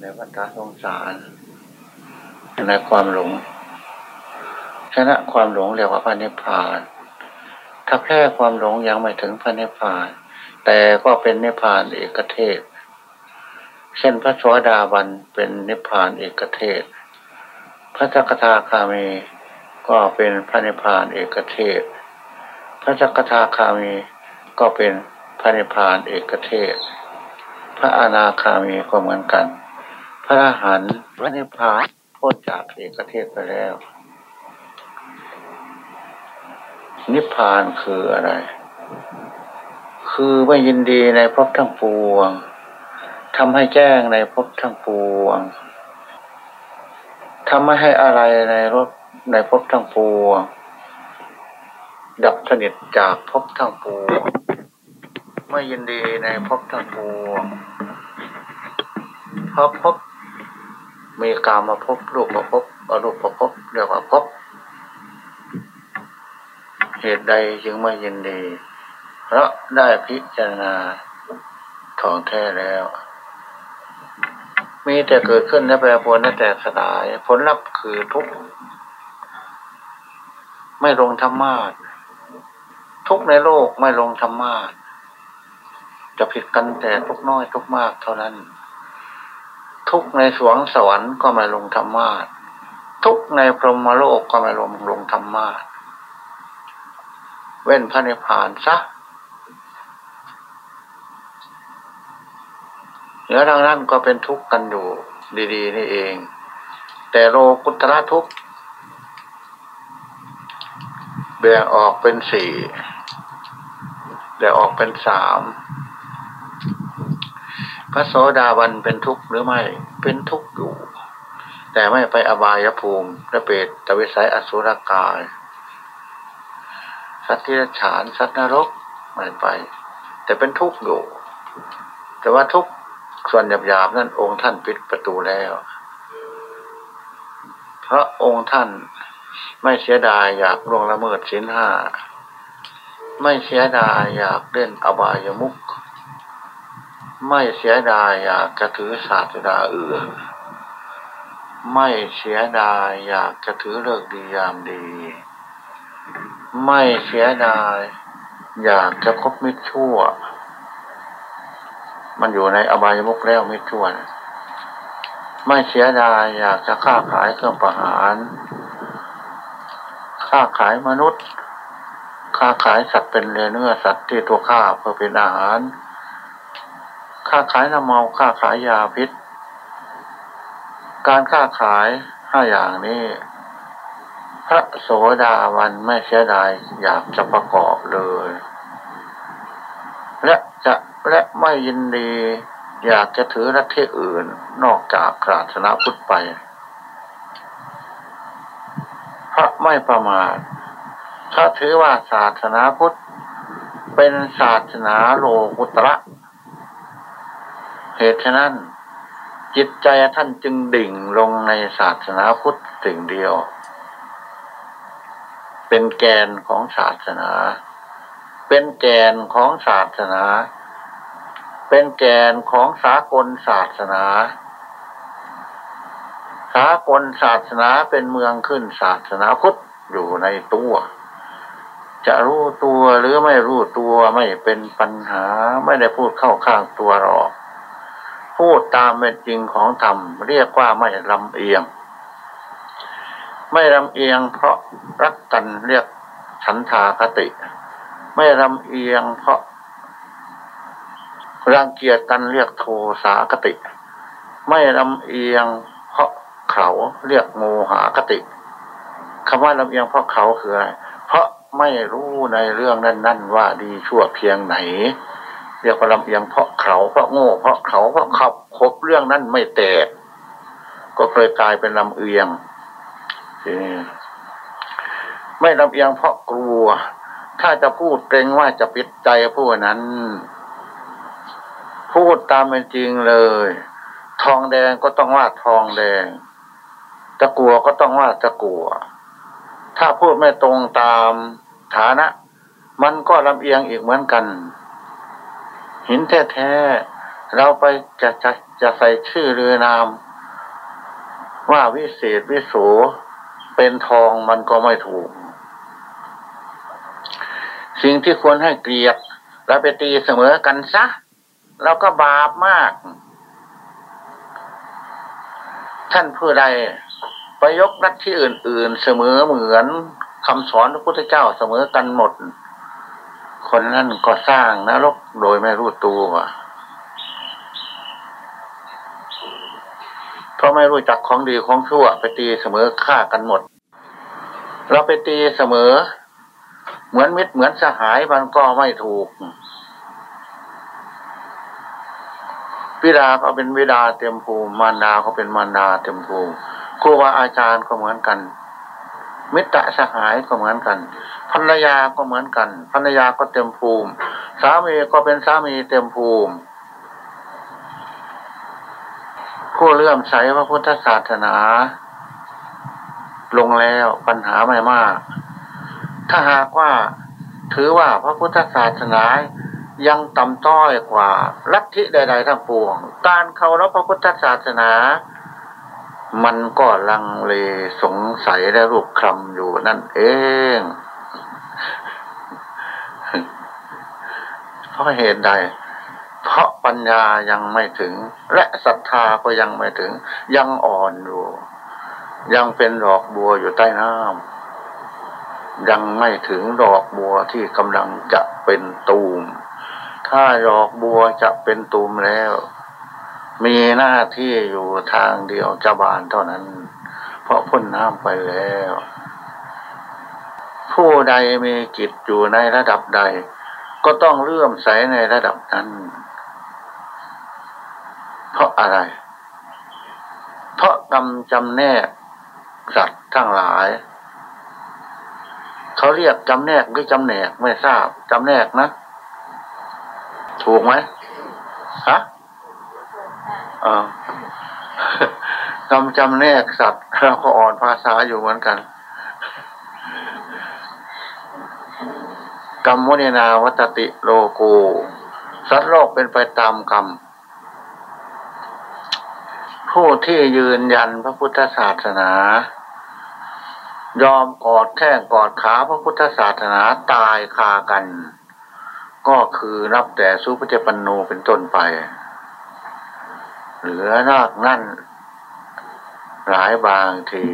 ในวัฏสงสารในความหลงชนะความหลงเรียกว่าพระนิพพาน ถ้าแพ้ความหลงยังไม่ถึงพระนิพพาน แต่ก็เป็นนิพพานเอกเทศ เช่นพระสวสดาบันเป็นนิพพานเอกเทศ พระจักทาคามีก็เป็นพระนิพพานเอกเทศ พระจักทาคามีก็เป็นพระนิพพานเอกเทศ พระอนาคามีก็เหมือนกัน พระอรหันต์พระนิพพานพ้นจากเอกเทศไปแล้ว นิพพานคืออะไร คือไม่ยินดีในภพทั้งปวงทำให้แจ้งในภพทั้งปวงทำไม่ให้อะไรในรถในภพทั้งปวงดับสนิทจากภพทั้งปวงไม่ยินดีในภพทั้งปวงเพราะภพ มีกามาภพรูปประภพอรูปประภพเรียกว่าภพเหตุใดจึงไม่ยินดี เพราะได้พิจารณาทองแท้แล้ว มีแต่เกิดขึ้นและแปรปรวนและแตกสลาย ผลลัพธ์คือทุกข์ไม่ลงธรรมาททุกในโลกไม่ลงธรรมาทจะผิดกันแต่ทุกน้อยทุกมากเท่านั้น ทุกในสวงสวรรค์ก็ไม่ลงธรรมาททุกในพรหมโลกก็ไม่ลงลงธรรมาทเว้นพระนิพพานซะเหนือทางนั้นก็เป็นทุกข์กันอยู่ดีๆนี่เอง แต่โลกุตระทุกข์แบ่งออกเป็นสี่แบ่งออกเป็นสาม ระโสดาบันเป็นทุกข์หรือไม่ เป็นทุกข์อยู่ แต่ไม่ไปอบายภูมิและเปรตตวิสัยอสุรกาย สัตว์ที่ฉานสัตว์นรกไม่ไป แต่เป็นทุกข์อยู่ แต่ว่าทุกข์ส่วนหยาบๆนั่นองค์ท่านปิดประตูแล้วเพราะองค์ท่านไม่เสียดายอยากล่วงละเมิดสินห้า ไม่เสียดายอยากเล่นอบายมุก ไม่เสียดายอยากจะถือศาสดาอื่น ไม่เสียดายอยากจะถือเลิกดียามดี ไม่เสียดายอยากจะคบมิตรชั่ว มันอยู่ในอบายมุกแล้วมิตรชั่วนะไม่เสียดายอยากจะค้าขายเครื่องประหาร ค้าขายมนุษย์ ค้าขายสัตว์เป็นเนื้อสัตว์ที่ตัวฆ่าเพื่อเป็นอาหาร ค้าขายน้ำเมาค้าขายยาพิษ การค้าขายห้าอย่างนี้ พระโสดาวันไม่เสียดายอยากจะประกอบเลย และจะและไม่ยินดี อยากจะถือรัฐอื่นนอกจากศาสนาพุทธไป พระไม่ประมาทถ้าถือว่าศาสนาพุทธเป็นศาสนาโลกุตระ เหตุฉะนั้น จิตใจท่านจึงดิ่งลงในศาสนาพุทธสิ่งเดียว เป็นแกนของศาสนา เป็นแกนของศาสนา เป็นแกนของสากลศาสนาสากลศาสนาเป็นเมืองขึ้นศาสนาพุทธอยู่ในตัว จะรู้ตัวหรือไม่รู้ตัวไม่เป็นปัญหาไม่ได้พูดเข้าข้างตัวหรอก พูดตามเป็นจริงของธรรม เรียกว่าไม่ลำเอียง ไม่ลำเอียงเพราะรักกันเรียกฉันทาคติ ไม่ลำเอียงเพราะรังเกียจกันเรียกโทสาคติ ไม่ลำเอียงเพราะเขาเรียกโมหคติคำว่าลำเอียงเพราะเขาคืออะไรเพราะไม่รู้ในเรื่องนั้นนั่นว่าดีชั่วเพียงไหน รียกว่าลำเอียงเพราะเขาเพราะโง่เพราะเขาเพราะขับคบเรื่องนั้นไม่แตก ก็เคยกลายเป็นลำเอียงไม่ลำเอียงเพราะกลัว ถ้าจะพูดเกรงว่าจะปิดใจผู้นั้น พูดตามเป็นจริงเลย ทองแดงก็ต้องว่าทองแดงจะกัวก็ต้องว่าจะกัว ถ้าพูดไม่ตรงตามฐานะ มันก็ลำเอียงอีกเหมือนกัน หินแท้ๆเราไปจะจะจะใส่ชื่อเรือนาม ว่าวิเศษวิโสเป็นทองมันก็ไม่ถูก สิ่งที่ควรให้เกลียดเราไปตีเสมอกันซะเราก็บาปมาก ท่านผู้ใดไปยกนัดที่อื่น ๆ เสมอเหมือนคำสอนพระพุทธเจ้าเสมอกันหมด คนนั้นก็สร้างนรกโดยไม่รู้ตัวเพราะไม่รู้จักของดีของชั่ว ไปตีเสมอฆ่ากันหมด เราไปตีเสมอ เหมือนมิตรเหมือนสหายมันก็ไม่ถูกวิดาก็เป็นวิดาเต็มภูมิมารดาก็เป็นมารดาเต็มภูมิครูบาอาจารย์ก็เหมือนกัน มิตรสหายก็เหมือนกัน ภรรยาก็เหมือนกัน ภรรยาก็เต็มภูมิ สามีก็เป็นสามีเต็มภูมิ ผู้เลื่อมใสพระพุทธศาสนา ลงแล้วปัญหาไม่มาก ถ้าหากว่าถือว่าพระพุทธศาสนายังต่ำต้อยกว่า ลัทธิใด ๆ ทั้งปวง การเคารพพระพุทธศาสนา มันก็ลังเลสงสัยและรูปคำอยู่นั่นเอง เพราะเหตุใด เพราะปัญญายังไม่ถึง และศรัทธาก็ยังไม่ถึง ยังอ่อนอยู่ ยังเป็นดอกบัวอยู่ใต้น้ำยังไม่ถึงดอกบัวที่กำลังจะเป็นตูม ถ้าดอกบัวจะเป็นตูมแล้ว มีหน้าที่อยู่ทางเดียวจะบานเท่านั้น เพราะพ้นน้ำไปแล้ว ผู้ใดมีจิตอยู่ในระดับใด ก็ต้องเลื่อมใสในระดับนั้น เพราะอะไร เพราะกรรมจำแนกสัตว์ทั้งหลาย เขาเรียกจำแนกหรือจำแนกไม่ทราบจำแนกนะถูกไหมฮะอ่ากำจำแนกสัตว์เราก็อ่อนภาษาอยู่เหมือนกัน กรรมวนินาวัตติโลกูสัตว์โลกเป็นไปตามกรรม ผู้ที่ยืนยันพระพุทธศาสนา ยอมกอดแข้งกอดขาพระพุทธศาสนาตายคากัน ก็คือนับแต่สุปฏิปันโนเป็นต้นไป เหลือนอกนั่นหลายบางที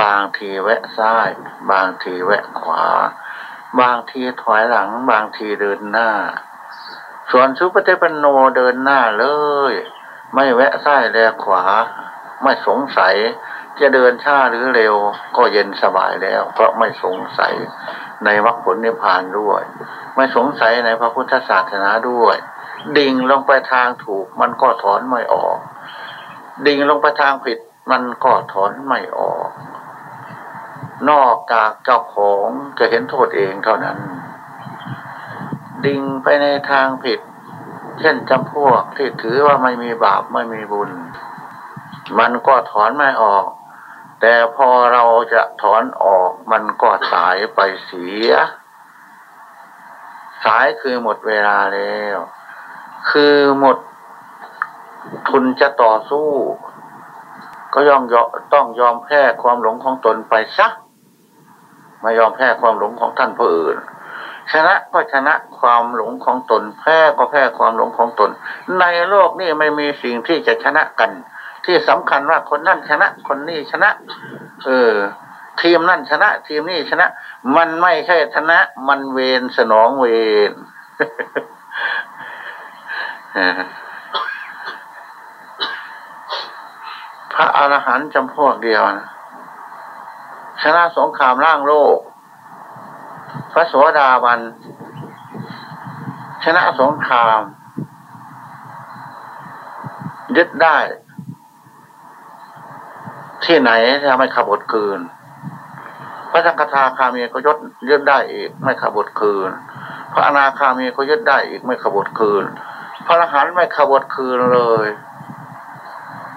บางทีแวะซ้าย บางทีแวะขวา บางทีถอยหลัง บางทีเดินหน้า ส่วนสุปฏิปันโนเดินหน้าเลย ไม่แวะซ้ายแลขวา ไม่สงสัย จะเดินช้าหรือเร็ว ก็เย็นสบายแล้ว เพราะไม่สงสัยในมรรคผลนิพพานด้วย ไม่สงสัยในพระพุทธศาสนาด้วย ดิ่งลงไปทางถูกมันก็ถอนไม่ออก ดิ่งลงไปทางผิดมันก็ถอนไม่ออก นอกจากเจ้าของจะเห็นโทษเองเท่านั้น ดิ่งไปในทางผิด เช่นจำพวกที่ถือว่าไม่มีบาปไม่มีบุญ มันก็ถอนไม่ออก แต่พอเราจะถอนออกมันก็สายไปเสีย สายคือหมดเวลาแล้ว คือหมดทุนจะต่อสู้ ก็ยอมต้องยอมแพ้ความหลงของตนไปซะ ไม่ยอมแพ้ความหลงของท่านผู้อื่น ชนะก็ชนะความหลงของตน แพ้ก็แพ้ความหลงของตน ในโลกนี้ไม่มีสิ่งที่จะชนะกัน ที่สำคัญว่าคนนั่นชนะคนนี้ชนะ เออ ทีมนั่นชนะ ทีมนี้ชนะ มันไม่ใช่ชนะ มันเวรสนองเวรพระอรหันต์จำพวกเดียวนะ ชนะสงครามร่างโลก พระสวสดาบัน ชนะสงคราม ยึดได้ ที่ไหนถ้าไม่ขบดคืน พระสังฆทาคามีก็ยดยึดได้อีก ไม่ขบดคืน พระอนาคามีก็ยึดได้อีกไม่ขบดคืน พระอรหันต์ไม่ขบดคืนเลย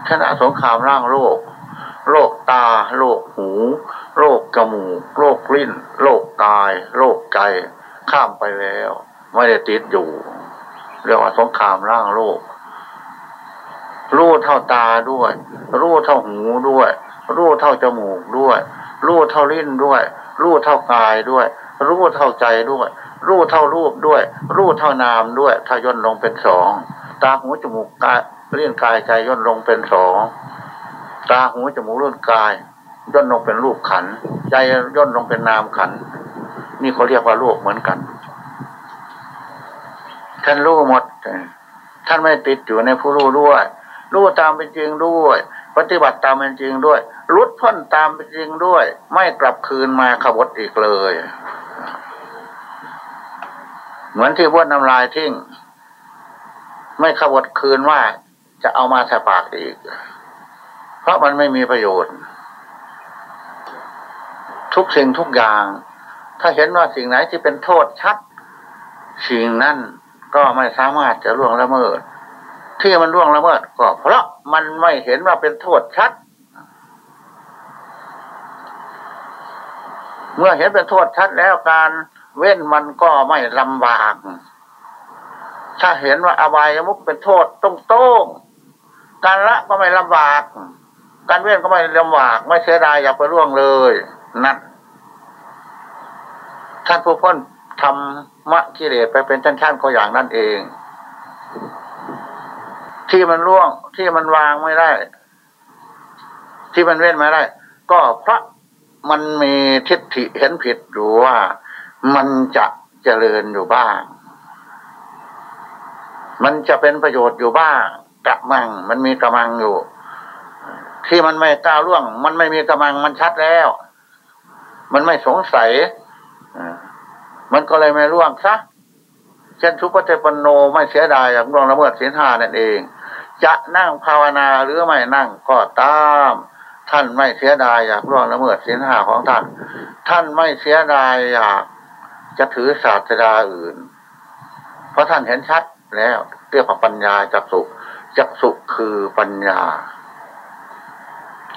ชนะสงครามร่างโลก โรคตา โรคหู โรคจมูก โรคลิ้น โรคกาย โรคใจ ข้ามไปแล้ว ไม่ได้ติดอยู่ เรียกว่าสงครามร่างโลกรู้เท่าตาด้วย รู้เท่าหูด้วย รู้เท่าจมูกด้วย รู้เท่าลิ้นด้วย รู้เท่ากายด้วย รู้เท่าใจด้วย รู้เท่ารูปด้วย รู้เท่านามด้วย ถ้าย่นลงเป็นสอง ตาหูจมูกกายเลี้ยนกายใจย่นลงเป็นสอง ตาหูจมูกเลื่นกาย ย่นลงเป็นรูปขัน ใจย่นลงเป็นนามขัน นี่เขาเรียกว่าโลกเหมือนกัน ท่านรู้หมด ท่านไม่ติดอยู่ในผู้รู้ด้วยรู้ตามเป็นจริงด้วย ปฏิบัติตามเป็นจริงด้วยรุดพ้นตามเป็นจริงด้วย ไม่กลับคืนมาขบฏอีกเลย เหมือนที่บ้วนน้ำลายทิ้งไม่ขบฏคืนว่าจะเอามาใส่ปากอีก ราะมันไม่มีประโยชน์ ทุกสิ่งทุกอย่าง ถ้าเห็นว่าสิ่งไหนที่เป็นโทษชัด สิ่งนั้นก็ไม่สามารถจะล่วงละเมิด ที่มันล่วงละเมิดก็เพราะมันไม่เห็นว่าเป็นโทษชัด เมื่อเห็นเป็นโทษชัดแล้วการเว้นมันก็ไม่ลำบาก ถ้าเห็นว่าอบายมุกเป็นโทษตรงๆการละก็ไม่ลำบาก การเว้นก็ไม่ลำบากไม่เสียดายอย่าไปร่วงเลยนั่นท่านผู้พ้นทำมะกิเลสไปเป็นชั้นๆก็อย่างนั้นเอง ที่มันร่วงที่มันวางไม่ได้ ที่มันเว้นไม่ได้ ก็เพราะมันมีทิฏฐิเห็นผิดอยู่ว่ามันจะเจริญอยู่บ้าง มันจะเป็นประโยชน์อยู่บ้างกระมัง มันมีกระมังอยู่ ที่มันไม่ก้าวล่วง มันไม่มีกระมังมันชัดแล้ว มันไม่สงสัยมันก็เลยไม่ร่วงซะเช่นทุกขเทปโนไม่เสียดายอย่างร่วงละเมิดศีลห้านั่นเอง จะนั่งภาวนาหรือไม่นั่งก็ตาม ท่านไม่เสียดายอยากร่วงละเมิดศีลห้าของท่าน ท่านไม่เสียดายอยากจะถือศาสดาอื่น เพราะท่านเห็นชัดแล้วเรียกว่าปัญญาจักสุจักสุคือปัญญา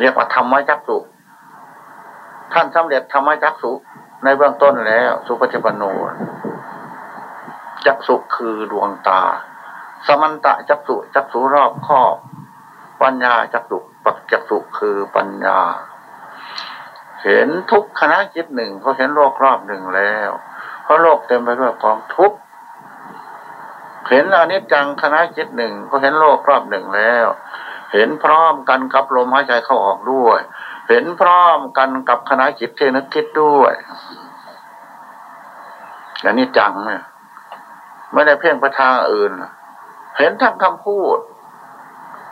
เรียกว่าธรรมจักสุท่านสำเร็จธรรมจักสุในเบื้องต้นแล้ว สุปฏิปันโนจักสุคือดวงตา สมันตะจักสุจักสุรอบครอบปัญญาจักสุปักจักสุคือปัญญา เห็นทุกคณะจิตหนึ่งเขาเห็นโลกรอบหนึ่งแล้ว เพราะโลกเต็มไปด้วยกองทุกข์เห็นอนิจจังคณะจิตหนึ่งก็เห็นโลกรอบหนึ่งแล้ว เห็นพร้อมกันกับลมหายใจเข้าออกด้วย เห็นพร้อมกันกับคณะจิตที่นึกคิดด้วยอันนี้จังเนี่ยไม่ได้เพ่งไปทางอื่น เห็นทั้งคำพูด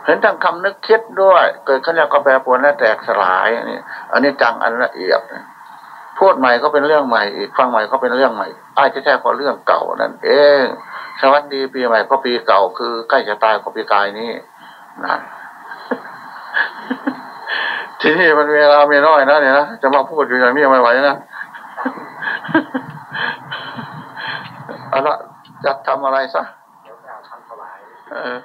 เห็นทั้งคำนึกคิดด้วย เกิดขึ้นแล้วก็แปรปรวนและแตกสลายนี่อันนี้จังอันละเอียดพูดใหม่ก็เป็นเรื่องใหม่อีกฟังใหม่ก็เป็นเรื่องใหม่อาจจะแท้พอเรื่องเก่านั่นเองสวัสดีปีใหม่ก็ปีเก่าคือใกล้จะตายก็ปีกายนี้นะ ที่นี่มันเวลาเมีน้อยนะเนี่ยนะจะมาพูดอยู่อย่างนี้ไม่ไหวนะเอาละจะทำอะไรซะเดี๋ยวจะทำถวายเออ